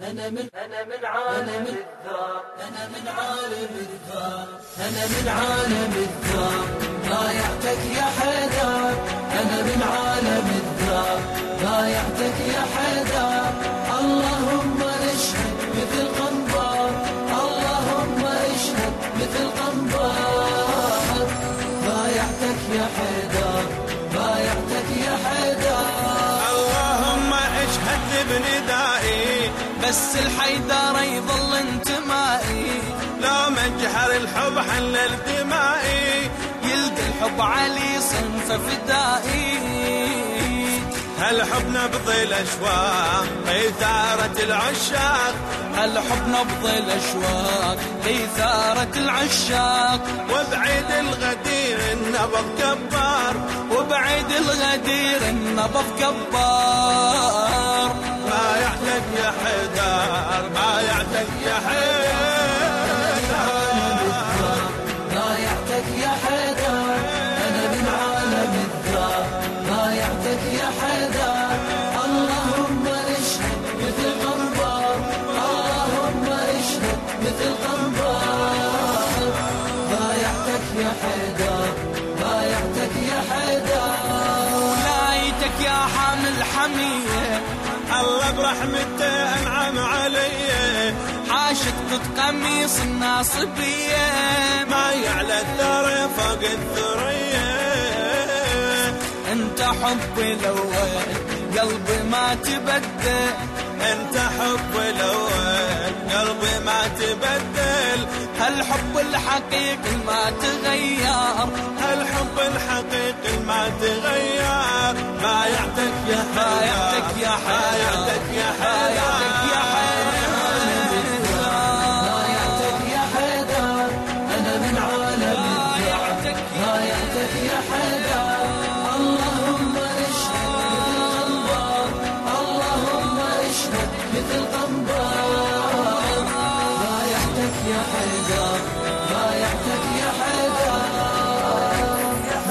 أنا من أنا من عالم الذار أنا من عالم الذار أنا من عالم الذار بايعتك يا حيدر. أنا من عالم الذار بايعتك يا حيدر. اللهم اشهد مثل قنبار. اللهم اشهد مثل قنبار. بايعتك يا حيدر. بايعتك يا حيدر. اللهم اشهد بندائي بس الحيدر يظل انتمائي. لو مجهر الحب حلل دمائي يلقى الحب علي صنف فدائي. هالحب نبض الاشواق إثارة العشاق. هالحب نبض الاشواق إثارة العشاق. وبعيد الغدير النبض كبار. وبعيد الغدير النبض كبار. يا حيدر بايعتك ولايتك يا حامل حمية الله برحمته أنعم علي. حاشت قد قميص الناصبية. ما يعلى الثرى فوق الثريا أنت حبي الأول قلبي ما تبدل. أنت حبي الأول قلبي ما تبدل. هالحب الحقيقي ما تغير؟ يا حيدر يا حيدر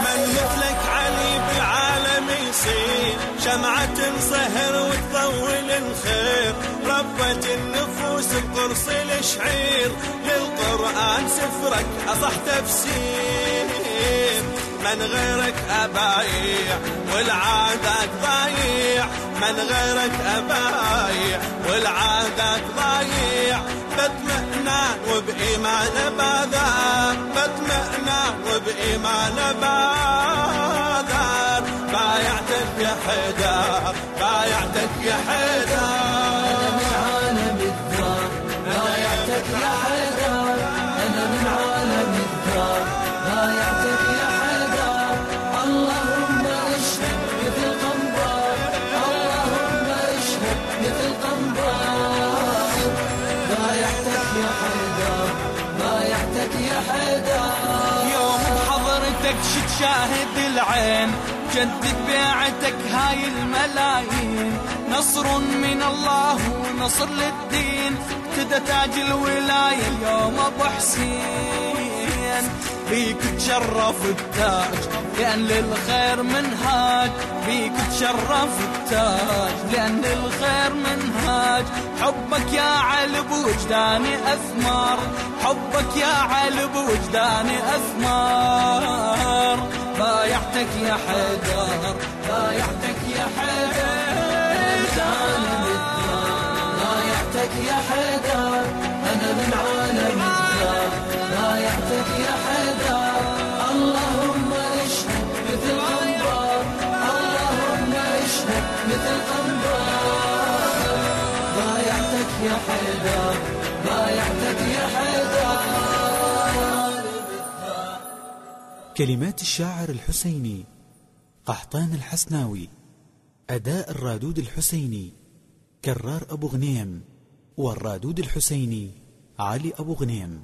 من مثلك علي بالعالم يصير شمعة تنصهر وتطول الخير. ربة النفوس بقرص الشعير للقرآن سفرك أصح تفسير. من غيرك أبايع والعادات ضايع. من غيرك أبايع والعادات ضايع. بطمئنان وبإيمان باذان بطمئنان وبإيمان باذان حيدر بايعتك يا حيدر. يوم بحضرتك شت شاهد العين جدد بيعتك هاي الملايين. نصر من الله ونصر للدين ابتدى تاج الولاية اليوم أبو حسين. بيك تشرف التاج لأن للخير منهاج. بيك تشرف التاج لأن للخير منهاج. حبك يا علي بوجداني أثمار. حبك يا علي بوجداني أثمار. بايعتك يا حيدر بايعتك يا حيدر. بايعتك يا حيدر أنا من عالم يا حيدر بايعتك يا حيدر. كلمات الشاعر الحسيني قحطان الحسناوي أداء الرادود الحسيني كرار أبو غنيم والرادود الحسيني علي أبو غنيم.